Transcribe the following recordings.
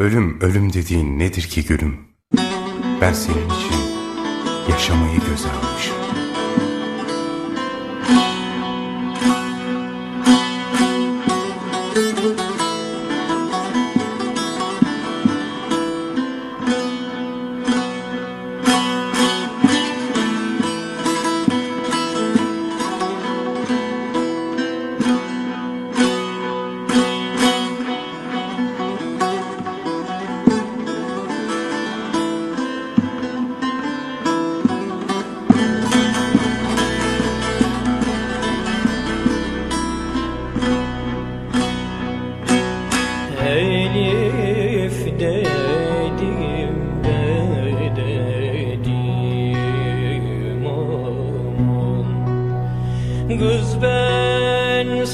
Ölüm ölüm dediğin nedir ki gülüm? Ben senin için yaşamayı göze almışım. Kız ben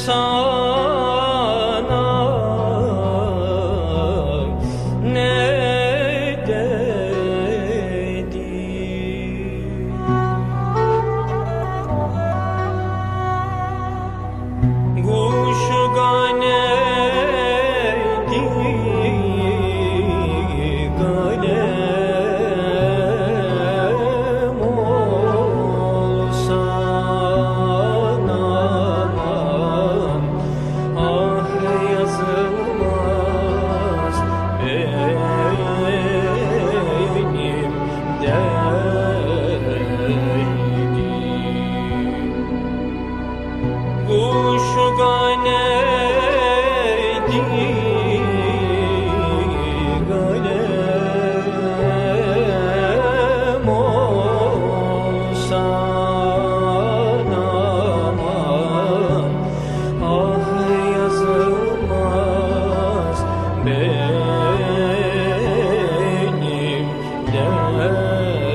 है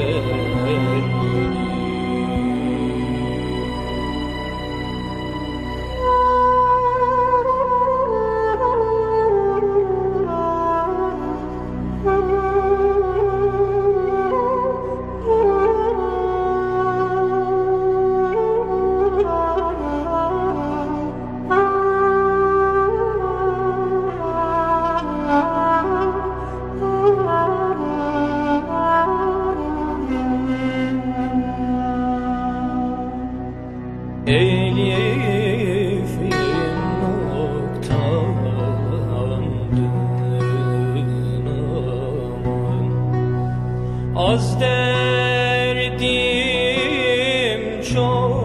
show.